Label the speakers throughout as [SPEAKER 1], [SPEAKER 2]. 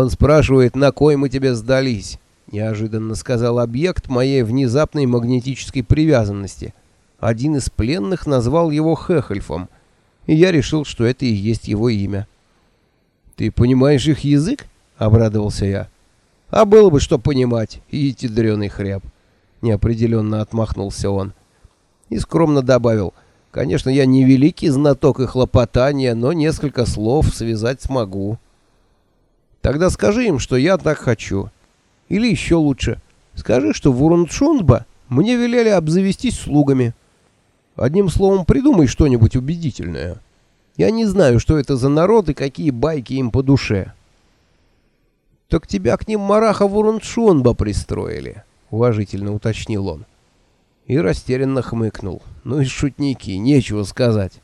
[SPEAKER 1] Он спрашивает, на кой мы тебе сдались, неожиданно сказал объект моей внезапной магнетической привязанности. Один из пленных назвал его Хехельфом, и я решил, что это и есть его имя. Ты понимаешь их язык? обрадовался я. А было бы что понимать, идите дрёный хряб. Неопределенно отмахнулся он. И скромно добавил, конечно, я не великий знаток их хлопотания, но несколько слов связать смогу. Тогда скажи им, что я так хочу. Или еще лучше, скажи, что в Урунчунба мне велели обзавестись слугами. Одним словом, придумай что-нибудь убедительное. Я не знаю, что это за народ и какие байки им по душе. Так тебя к ним Мараха Вуруншонба пристроили, уважительно уточнил он. И растерянно хмыкнул. Ну и шутники, нечего сказать.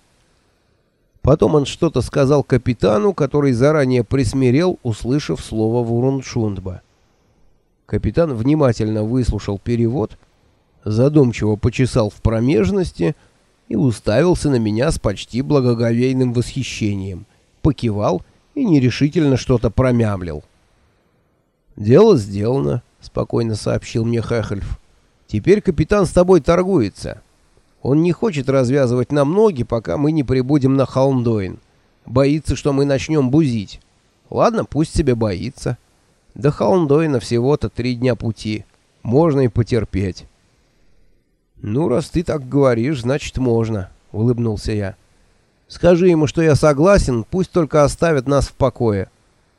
[SPEAKER 1] Потом он что-то сказал капитану, который заранее присмирел, услышав слово Вуруншундба. Капитан внимательно выслушал перевод, задумчиво почесал в промежности и уставился на меня с почти благоговейным восхищением, покивал и нерешительно что-то промямлил. «Дело сделано», — спокойно сообщил мне Хехельф. «Теперь капитан с тобой торгуется. Он не хочет развязывать нам ноги, пока мы не прибудем на Холмдоин. Боится, что мы начнем бузить. Ладно, пусть себе боится. До Холмдоина всего-то три дня пути. Можно и потерпеть». «Ну, раз ты так говоришь, значит, можно», — улыбнулся я. «Скажи ему, что я согласен, пусть только оставят нас в покое».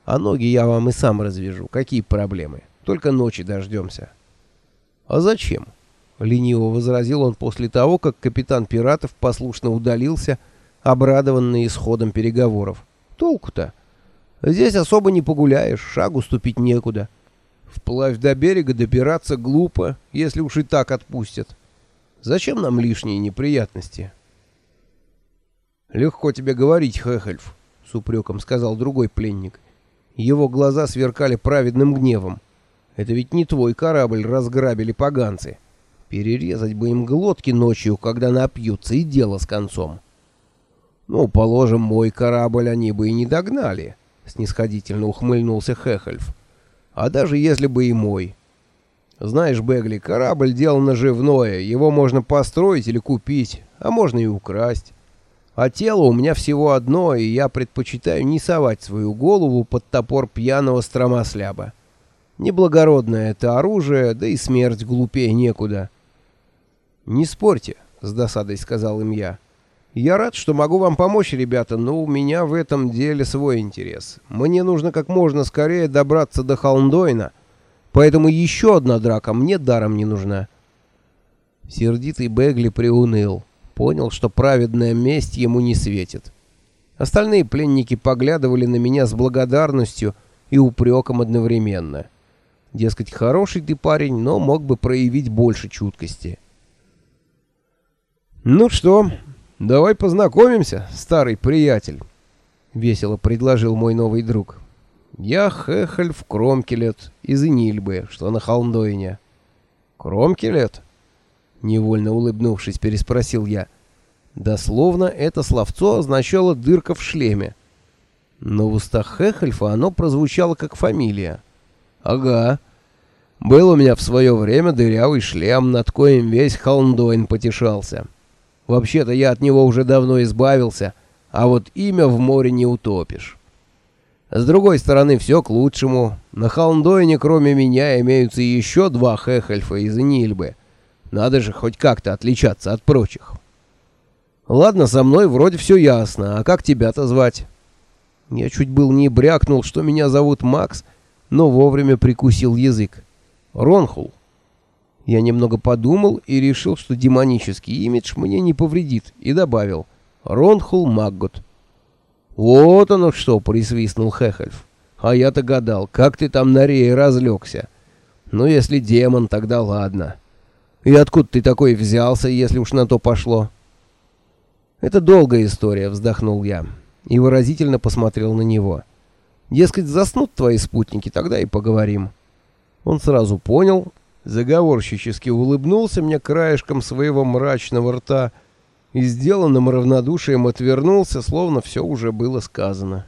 [SPEAKER 1] А ноги я вам и сам развяжу. Какие проблемы? Только ночи дождемся. А зачем? Лениво возразил он после того, как капитан пиратов послушно удалился, обрадованный исходом переговоров. Толку-то? Здесь особо не погуляешь, шагу ступить некуда. Вплавь до берега добираться глупо, если уж и так отпустят. Зачем нам лишние неприятности? Легко тебе говорить, Хехельф, с упреком сказал другой пленник. Его глаза сверкали праведным гневом. Это ведь не твой корабль разграбили поганцы. Перерезать бы им глотки ночью, когда напьются, и дело с концом. Ну, положим, мой корабль они бы и не догнали, снисходительно ухмыльнулся Хехельф. А даже если бы и мой. Знаешь, Бегли, корабль дело наживное, его можно построить или купить, а можно и украсть. А тело у меня всего одно, и я предпочитаю не совать свою голову под топор пьяного стромосляба. Неблагородное это оружие, да и смерть глупее некуда. «Не спорьте», — с досадой сказал им я. «Я рад, что могу вам помочь, ребята, но у меня в этом деле свой интерес. Мне нужно как можно скорее добраться до Холмдойна, поэтому еще одна драка мне даром не нужна». Сердитый Бегли приуныл понял, что праведная месть ему не светит. Остальные пленники поглядывали на меня с благодарностью и упреком одновременно. Дескать, хороший ты парень, но мог бы проявить больше чуткости. «Ну что, давай познакомимся, старый приятель», — весело предложил мой новый друг. «Я Хехельф Кромкелет из Инильбы, что на Холмдойне». «Кромкелет?» Невольно улыбнувшись, переспросил я. Дословно это словцо означало «дырка в шлеме». Но в устах Хехельфа оно прозвучало как фамилия. «Ага. Был у меня в свое время дырявый шлем, над коим весь Холмдойн потешался. Вообще-то я от него уже давно избавился, а вот имя в море не утопишь». С другой стороны, все к лучшему. На Холмдойне, кроме меня, имеются еще два Хехельфа из Нильбы — надо же хоть как-то отличаться от прочих. Ладно, со мной вроде все ясно, а как тебя-то звать? Я чуть был не брякнул, что меня зовут Макс, но вовремя прикусил язык. Ронхул. Я немного подумал и решил, что демонический имидж мне не повредит, и добавил «Ронхул Маггот». «Вот оно что!» — присвистнул Хехельф. «А я-то гадал, как ты там на рее разлегся. Ну, если демон, тогда ладно». И откуда ты такой взялся, если уж на то пошло? Это долгая история, вздохнул я и выразительно посмотрел на него. Дескать, заснут твои спутники, тогда и поговорим. Он сразу понял, заговорщически улыбнулся мне краешком своего мрачного рта и сделанным равнодушием отвернулся, словно все уже было сказано.